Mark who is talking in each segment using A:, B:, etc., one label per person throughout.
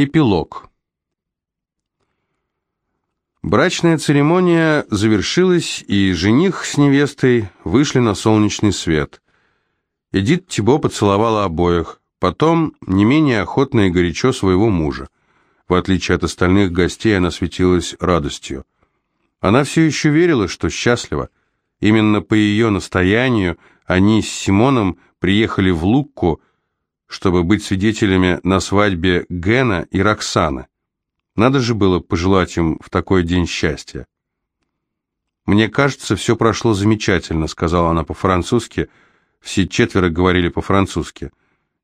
A: Эпилог. Брачная церемония завершилась, и жених с невестой вышли на солнечный свет. Эдит Тибо поцеловала обоих, потом не менее охотно и горячо своего мужа. В отличие от остальных гостей, она светилась радостью. Она все еще верила, что счастлива. Именно по ее настоянию они с Симоном приехали в Лукку, чтобы быть свидетелями на свадьбе Гена и Роксаны. Надо же было пожелать им в такой день счастья. «Мне кажется, все прошло замечательно», — сказала она по-французски. Все четверо говорили по-французски.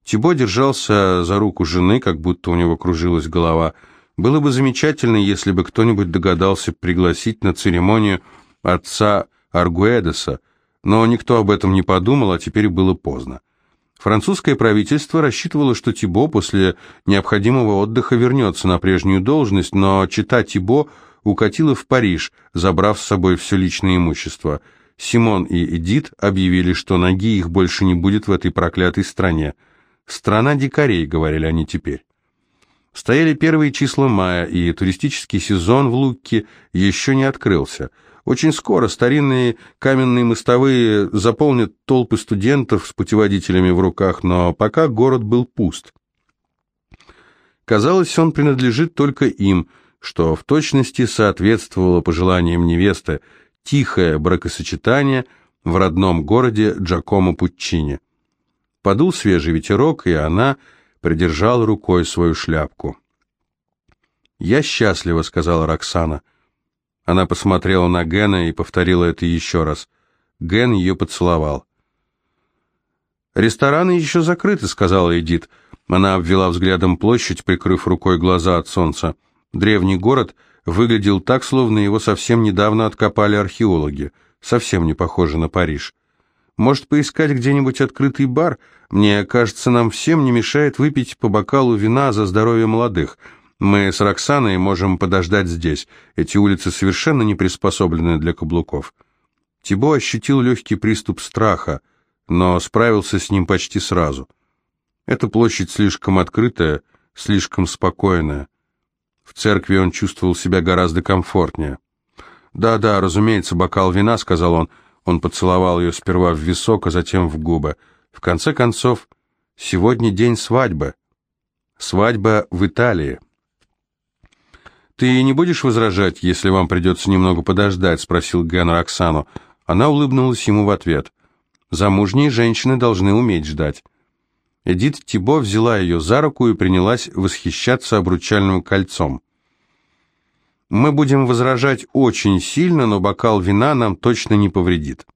A: Тибо держался за руку жены, как будто у него кружилась голова. Было бы замечательно, если бы кто-нибудь догадался пригласить на церемонию отца Аргуэдеса, но никто об этом не подумал, а теперь было поздно. Французское правительство рассчитывало, что Тибо после необходимого отдыха вернется на прежнюю должность, но чита Тибо укатила в Париж, забрав с собой все личное имущество. Симон и Эдит объявили, что ноги их больше не будет в этой проклятой стране. «Страна дикарей», — говорили они теперь. Стояли первые числа мая, и туристический сезон в Лукке еще не открылся — очень скоро старинные каменные мостовые заполнят толпы студентов с путеводителями в руках, но пока город был пуст. Казалось, он принадлежит только им, что в точности соответствовало пожеланиям невесты тихое бракосочетание в родном городе Джакомо Пуччини. Подул свежий ветерок, и она придержала рукой свою шляпку. «Я счастлива», — сказала Роксана, — она посмотрела на Гена и повторила это еще раз. Ген ее поцеловал. «Рестораны еще закрыты», — сказала Эдит. Она обвела взглядом площадь, прикрыв рукой глаза от солнца. Древний город выглядел так, словно его совсем недавно откопали археологи. Совсем не похоже на Париж. «Может, поискать где-нибудь открытый бар? Мне кажется, нам всем не мешает выпить по бокалу вина за здоровье молодых». Мы с Роксаной можем подождать здесь. Эти улицы совершенно не приспособлены для каблуков. Тибо ощутил легкий приступ страха, но справился с ним почти сразу. Эта площадь слишком открытая, слишком спокойная. В церкви он чувствовал себя гораздо комфортнее. «Да-да, разумеется, бокал вина», — сказал он. Он поцеловал ее сперва в висок, а затем в губы. В конце концов, сегодня день свадьбы. Свадьба в Италии. «Ты не будешь возражать, если вам придется немного подождать?» — спросил Ген Роксану. Она улыбнулась ему в ответ. «Замужние женщины должны уметь ждать». Эдит Тибо взяла ее за руку и принялась восхищаться обручальным кольцом. «Мы будем возражать очень сильно, но бокал вина нам точно не повредит».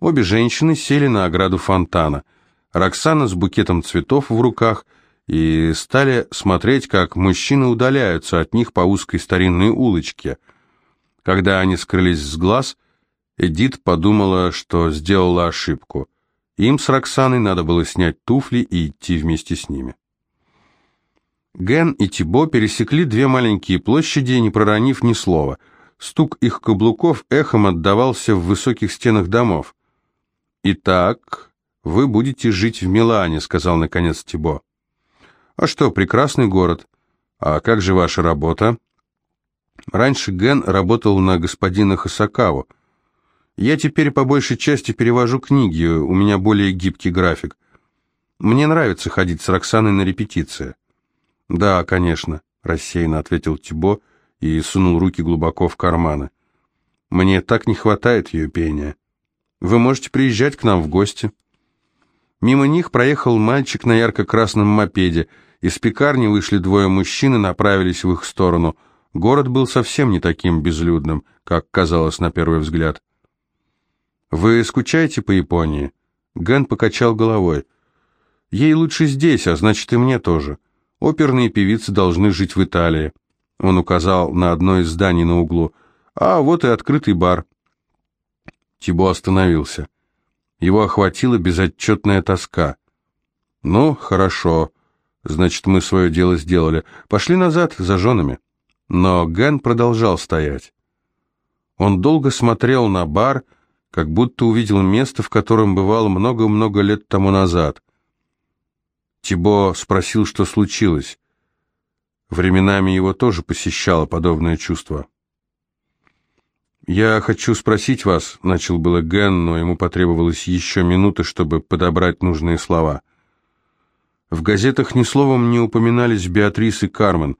A: Обе женщины сели на ограду фонтана. Роксана с букетом цветов в руках — и стали смотреть, как мужчины удаляются от них по узкой старинной улочке. Когда они скрылись с глаз, Эдит подумала, что сделала ошибку. Им с Роксаной надо было снять туфли и идти вместе с ними. Ген и Тибо пересекли две маленькие площади, не проронив ни слова. Стук их каблуков эхом отдавался в высоких стенах домов. «Итак, вы будете жить в Милане», — сказал наконец Тибо. «А что, прекрасный город. А как же ваша работа?» Раньше Ген работал на господина Хасакаву. Я теперь по большей части перевожу книги, у меня более гибкий график. Мне нравится ходить с Роксаной на репетиции. Да, конечно, рассеянно ответил Тибо и сунул руки глубоко в карманы. Мне так не хватает ее пения. Вы можете приезжать к нам в гости. Мимо них проехал мальчик на ярко-красном мопеде – из пекарни вышли двое мужчин и направились в их сторону. Город был совсем не таким безлюдным, как казалось на первый взгляд. «Вы скучаете по Японии?» Ген покачал головой. «Ей лучше здесь, а значит и мне тоже. Оперные певицы должны жить в Италии». Он указал на одно из зданий на углу. «А вот и открытый бар». Тибо остановился. Его охватила безотчетная тоска. «Ну, хорошо. Значит, мы свое дело сделали. Пошли назад за женами. Но Ген продолжал стоять. Он долго смотрел на бар, как будто увидел место, в котором бывал много-много лет тому назад. Тибо спросил, что случилось. Временами его тоже посещало подобное чувство. «Я хочу спросить вас», — начал было Ген, но ему потребовалось еще минуты, чтобы подобрать нужные слова. В газетах ни словом не упоминались Беатрис и Кармен.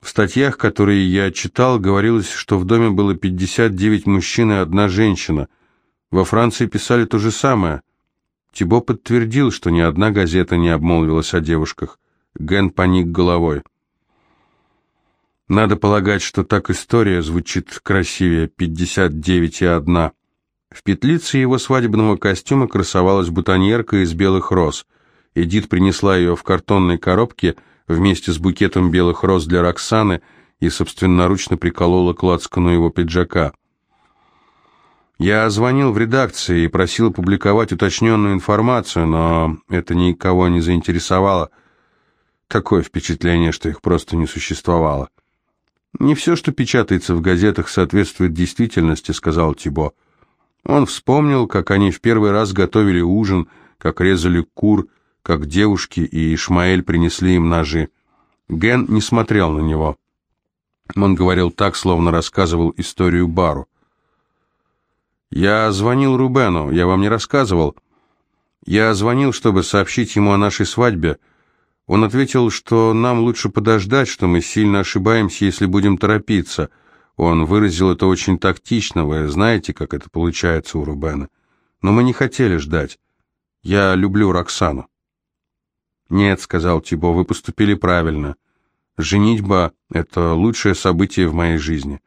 A: В статьях, которые я читал, говорилось, что в доме было 59 мужчин и одна женщина. Во Франции писали то же самое. Тибо подтвердил, что ни одна газета не обмолвилась о девушках. Ген поник головой. Надо полагать, что так история звучит красивее, 59 и одна. В петлице его свадебного костюма красовалась бутоньерка из белых роз. Эдит принесла ее в картонной коробке вместе с букетом белых роз для Роксаны и собственноручно приколола к лацкану его пиджака. Я звонил в редакции и просил опубликовать уточненную информацию, но это никого не заинтересовало. Такое впечатление, что их просто не существовало. «Не все, что печатается в газетах, соответствует действительности», — сказал Тибо. Он вспомнил, как они в первый раз готовили ужин, как резали кур, как девушки и Ишмаэль принесли им ножи. Ген не смотрел на него. Он говорил так, словно рассказывал историю Бару. «Я звонил Рубену, я вам не рассказывал. Я звонил, чтобы сообщить ему о нашей свадьбе». Он ответил, что нам лучше подождать, что мы сильно ошибаемся, если будем торопиться. Он выразил это очень тактично, вы знаете, как это получается у Рубена. Но мы не хотели ждать. Я люблю Роксану. «Нет», — сказал Тибо, — «вы поступили правильно. Женитьба — это лучшее событие в моей жизни».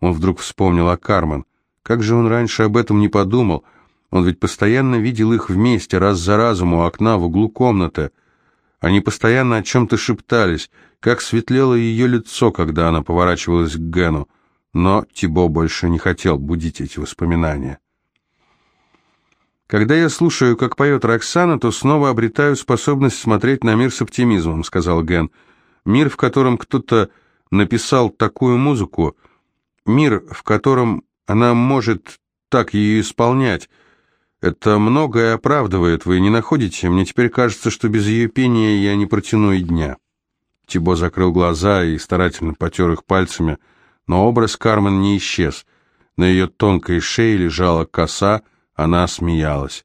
A: Он вдруг вспомнил о Кармен. Как же он раньше об этом не подумал? Он ведь постоянно видел их вместе, раз за разом у окна в углу комнаты. Они постоянно о чем-то шептались, как светлело ее лицо, когда она поворачивалась к Гену. Но Тибо больше не хотел будить эти воспоминания. «Когда я слушаю, как поет Роксана, то снова обретаю способность смотреть на мир с оптимизмом», — сказал Ген. «Мир, в котором кто-то написал такую музыку, мир, в котором она может так ее исполнять, это многое оправдывает, вы не находите? Мне теперь кажется, что без ее пения я не протяну и дня». Тибо закрыл глаза и старательно потер их пальцами, но образ Кармен не исчез. На ее тонкой шее лежала коса, она смеялась.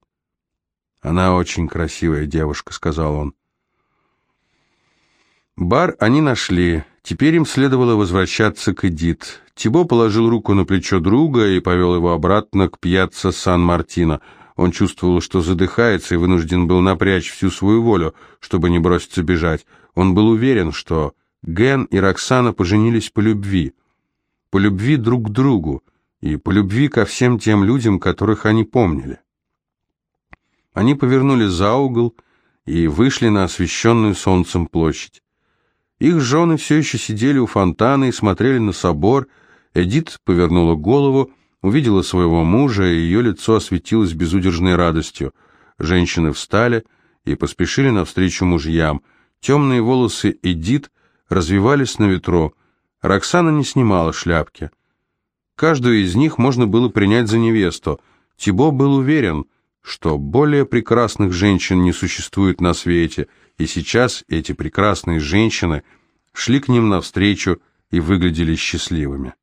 A: «Она очень красивая девушка», — сказал он. Бар они нашли. Теперь им следовало возвращаться к Эдит. Тибо положил руку на плечо друга и повел его обратно к пьяцца Сан-Мартино — он чувствовал, что задыхается и вынужден был напрячь всю свою волю, чтобы не броситься бежать. Он был уверен, что Ген и Роксана поженились по любви. По любви друг к другу и по любви ко всем тем людям, которых они помнили. Они повернули за угол и вышли на освещенную солнцем площадь. Их жены все еще сидели у фонтана и смотрели на собор. Эдит повернула голову, увидела своего мужа, и ее лицо осветилось безудержной радостью. Женщины встали и поспешили навстречу мужьям. Темные волосы Эдит развивались на ветру. Роксана не снимала шляпки. Каждую из них можно было принять за невесту. Тибо был уверен, что более прекрасных женщин не существует на свете, и сейчас эти прекрасные женщины шли к ним навстречу и выглядели счастливыми.